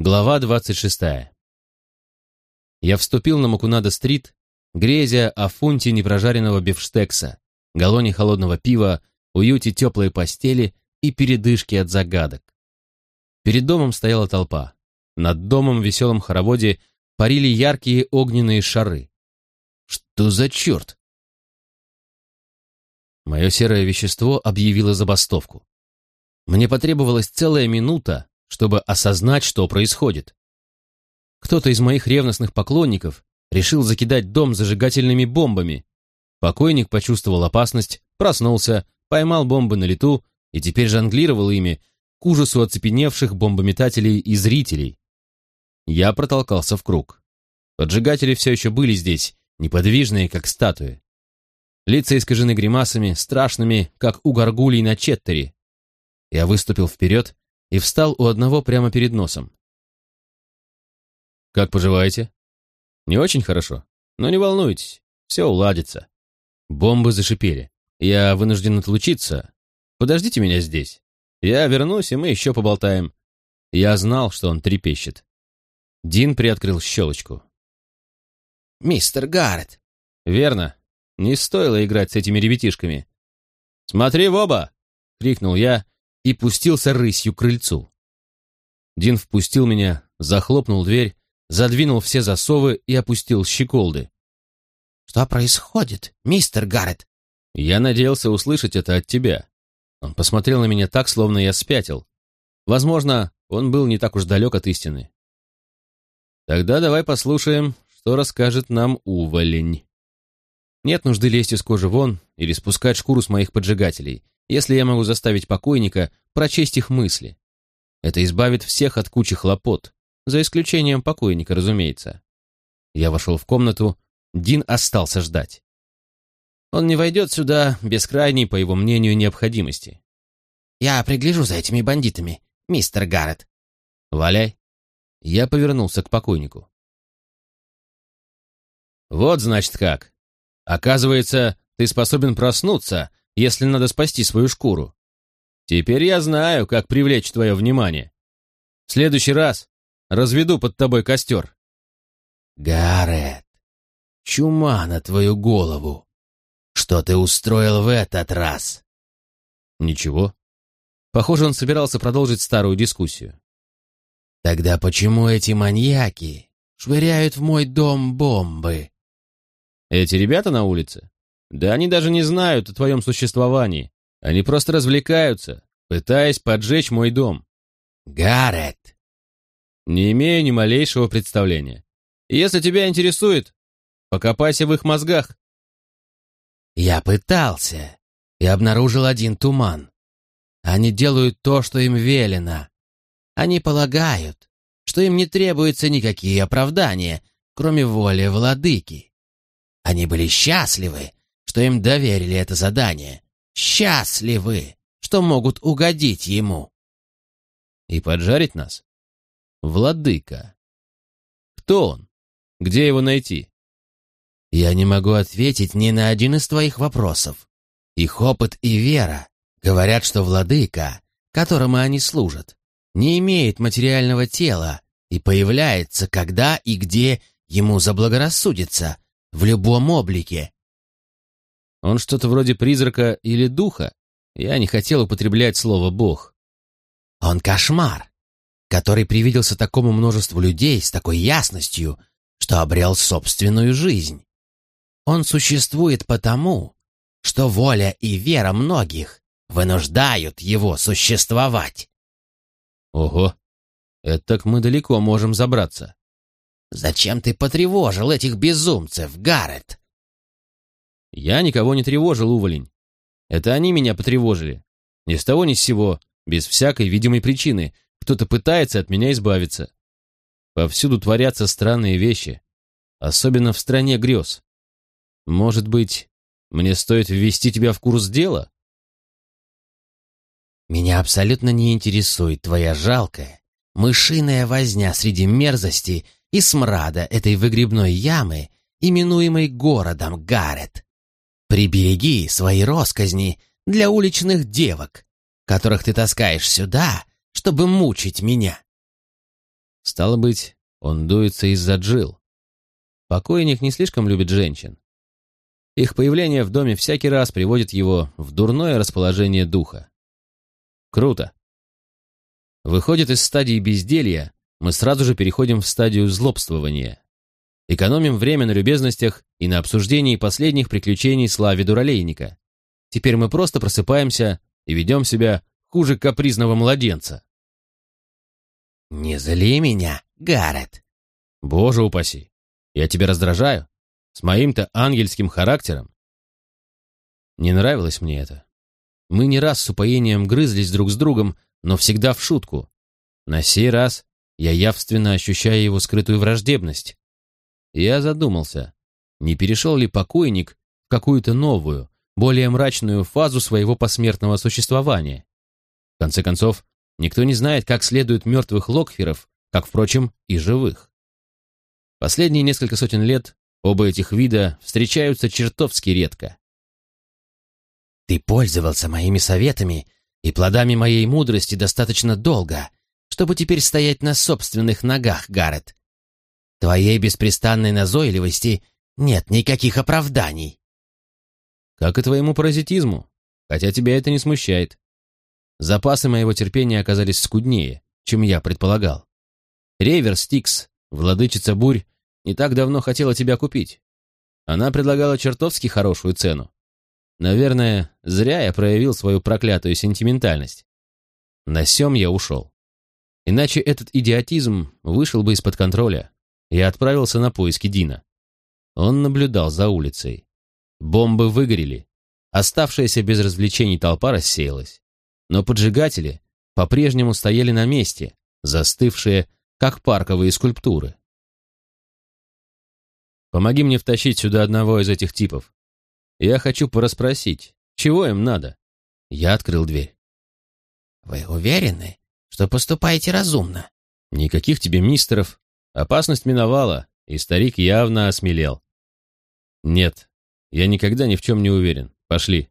Глава 26. Я вступил на Макунада-стрит, грезя о фунте непрожаренного бифштекса, галлоне холодного пива, уюте теплой постели и передышке от загадок. Перед домом стояла толпа. Над домом в веселом хороводе парили яркие огненные шары. Что за черт? Мое серое вещество объявило забастовку. Мне потребовалась целая минута, чтобы осознать, что происходит. Кто-то из моих ревностных поклонников решил закидать дом зажигательными бомбами. Покойник почувствовал опасность, проснулся, поймал бомбы на лету и теперь жонглировал ими к ужасу оцепеневших бомбометателей и зрителей. Я протолкался в круг. Поджигатели все еще были здесь, неподвижные, как статуи. Лица искажены гримасами, страшными, как у горгулей на четтере. Я выступил вперед и встал у одного прямо перед носом. «Как поживаете?» «Не очень хорошо, но не волнуйтесь, все уладится». Бомбы зашипели. «Я вынужден отлучиться. Подождите меня здесь. Я вернусь, и мы еще поболтаем». Я знал, что он трепещет. Дин приоткрыл щелочку. «Мистер Гаррет!» «Верно. Не стоило играть с этими ребятишками». «Смотри в оба!» — крикнул я и пустился рысью к крыльцу. Дин впустил меня, захлопнул дверь, задвинул все засовы и опустил щеколды. «Что происходит, мистер Гаррет?» «Я надеялся услышать это от тебя». Он посмотрел на меня так, словно я спятил. Возможно, он был не так уж далек от истины. «Тогда давай послушаем, что расскажет нам уволень». Нет нужды лезть из кожи вон или спускать шкуру с моих поджигателей если я могу заставить покойника прочесть их мысли. Это избавит всех от кучи хлопот, за исключением покойника, разумеется. Я вошел в комнату, Дин остался ждать. Он не войдет сюда без крайней, по его мнению, необходимости. «Я пригляжу за этими бандитами, мистер Гаррет». «Валяй». Я повернулся к покойнику. «Вот, значит, как. Оказывается, ты способен проснуться, если надо спасти свою шкуру. Теперь я знаю, как привлечь твое внимание. В следующий раз разведу под тобой костер. Гаррет, чума на твою голову. Что ты устроил в этот раз? Ничего. Похоже, он собирался продолжить старую дискуссию. Тогда почему эти маньяки швыряют в мой дом бомбы? Эти ребята на улице? Да они даже не знают о твоем существовании. Они просто развлекаются, пытаясь поджечь мой дом. Гаррет! Не имею ни малейшего представления. Если тебя интересует, покопайся в их мозгах. Я пытался и обнаружил один туман. Они делают то, что им велено. Они полагают, что им не требуются никакие оправдания, кроме воли владыки. Они были счастливы, что им доверили это задание. Счастливы, что могут угодить ему. И поджарить нас? Владыка. Кто он? Где его найти? Я не могу ответить ни на один из твоих вопросов. Их опыт и вера говорят, что владыка, которому они служат, не имеет материального тела и появляется, когда и где ему заблагорассудится, в любом облике, он что-то вроде призрака или духа. Я не хотел употреблять слово «бог». Он кошмар, который привиделся такому множеству людей с такой ясностью, что обрел собственную жизнь. Он существует потому, что воля и вера многих вынуждают его существовать. Ого, это так мы далеко можем забраться. Зачем ты потревожил этих безумцев, Гаррет? Я никого не тревожил, уволень. Это они меня потревожили. Ни с того ни с сего, без всякой видимой причины. Кто-то пытается от меня избавиться. Повсюду творятся странные вещи. Особенно в стране грез. Может быть, мне стоит ввести тебя в курс дела? Меня абсолютно не интересует твоя жалкая, мышиная возня среди мерзости и смрада этой выгребной ямы, именуемой городом Гаррет. Прибереги свои росказни для уличных девок, которых ты таскаешь сюда, чтобы мучить меня. Стало быть, он дуется из-за Джил. Покойник не слишком любит женщин. Их появление в доме всякий раз приводит его в дурное расположение духа. Круто. Выходит, из стадии безделья мы сразу же переходим в стадию злобствования. Экономим время на любезностях и на обсуждении последних приключений Слави Дуралейника. Теперь мы просто просыпаемся и ведем себя хуже капризного младенца. «Не зли меня, Гаррет!» «Боже упаси! Я тебя раздражаю? С моим-то ангельским характером?» Не нравилось мне это. Мы не раз с упоением грызлись друг с другом, но всегда в шутку. На сей раз я явственно ощущаю его скрытую враждебность. Я задумался, не перешел ли покойник в какую-то новую, более мрачную фазу своего посмертного существования. В конце концов, никто не знает, как следует мертвых локферов, как, впрочем, и живых. Последние несколько сотен лет оба этих вида встречаются чертовски редко. «Ты пользовался моими советами и плодами моей мудрости достаточно долго, чтобы теперь стоять на собственных ногах, Гаррет. Твоей беспрестанной назойливости нет никаких оправданий. Как и твоему паразитизму, хотя тебя это не смущает. Запасы моего терпения оказались скуднее, чем я предполагал. Рейвер Стикс, владычица бурь, не так давно хотела тебя купить. Она предлагала чертовски хорошую цену. Наверное, зря я проявил свою проклятую сентиментальность. На сём я ушел. Иначе этот идиотизм вышел бы из-под контроля. Я отправился на поиски Дина. Он наблюдал за улицей. Бомбы выгорели. Оставшаяся без развлечений толпа рассеялась. Но поджигатели по-прежнему стояли на месте, застывшие, как парковые скульптуры. Помоги мне втащить сюда одного из этих типов. Я хочу порасспросить, чего им надо. Я открыл дверь. Вы уверены, что поступаете разумно? Никаких тебе мистеров, Опасность миновала, и старик явно осмелел. Нет, я никогда ни в чем не уверен. Пошли.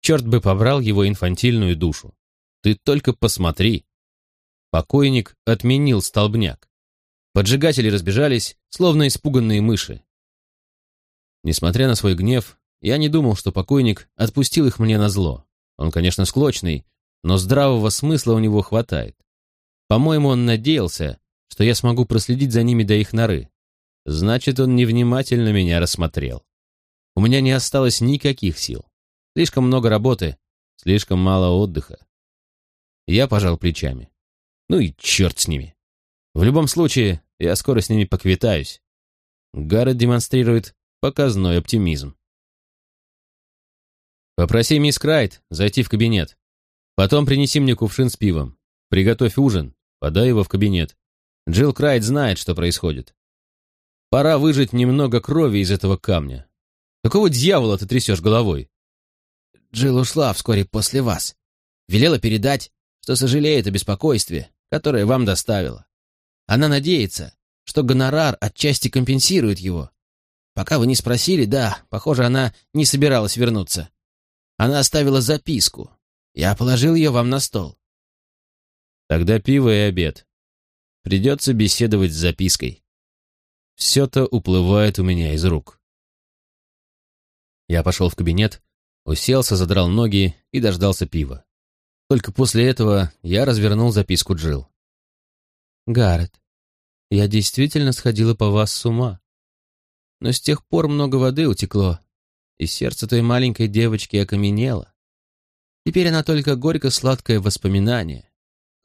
Черт бы побрал его инфантильную душу. Ты только посмотри. Покойник отменил столбняк. Поджигатели разбежались, словно испуганные мыши. Несмотря на свой гнев, я не думал, что покойник отпустил их мне на зло. Он, конечно, склочный, но здравого смысла у него хватает. По-моему, он надеялся, что я смогу проследить за ними до их норы. Значит, он невнимательно меня рассмотрел. У меня не осталось никаких сил. Слишком много работы, слишком мало отдыха. Я пожал плечами. Ну и черт с ними. В любом случае, я скоро с ними поквитаюсь. Гаррет демонстрирует показной оптимизм. Попроси мисс Крайт зайти в кабинет. Потом принеси мне кувшин с пивом. Приготовь ужин, подай его в кабинет. Джилл Крайт знает, что происходит. Пора выжать немного крови из этого камня. Какого дьявола ты трясешь головой? Джилл ушла вскоре после вас. Велела передать, что сожалеет о беспокойстве, которое вам доставила. Она надеется, что гонорар отчасти компенсирует его. Пока вы не спросили, да, похоже, она не собиралась вернуться. Она оставила записку. Я положил ее вам на стол. Тогда пиво и обед. Придется беседовать с запиской. Все-то уплывает у меня из рук. Я пошел в кабинет, уселся, задрал ноги и дождался пива. Только после этого я развернул записку Джил. «Гаррет, я действительно сходила по вас с ума. Но с тех пор много воды утекло, и сердце той маленькой девочки окаменело. Теперь она только горько-сладкое воспоминание,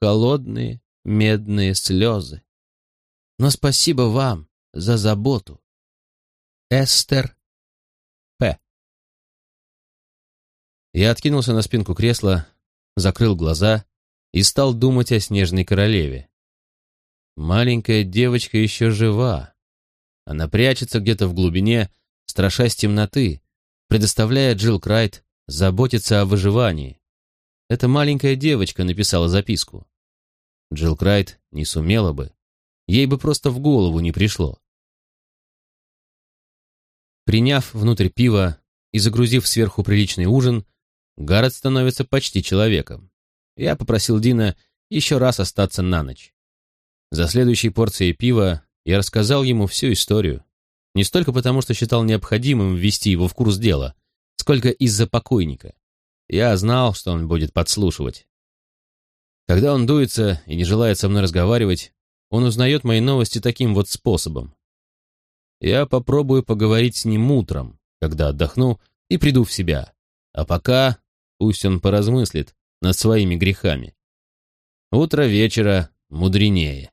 холодные, медные слезы. Но спасибо вам за заботу. Эстер П. Я откинулся на спинку кресла, закрыл глаза и стал думать о снежной королеве. Маленькая девочка еще жива. Она прячется где-то в глубине, страшась темноты, предоставляя Джилл Крайт заботиться о выживании. Эта маленькая девочка написала записку. Джилл Крайт не сумела бы. Ей бы просто в голову не пришло. Приняв внутрь пива и загрузив сверху приличный ужин, Гаррет становится почти человеком. Я попросил Дина еще раз остаться на ночь. За следующей порцией пива я рассказал ему всю историю. Не столько потому, что считал необходимым ввести его в курс дела, сколько из-за покойника. Я знал, что он будет подслушивать. Когда он дуется и не желает со мной разговаривать, он узнает мои новости таким вот способом. Я попробую поговорить с ним утром, когда отдохну и приду в себя. А пока пусть он поразмыслит над своими грехами. Утро вечера мудренее.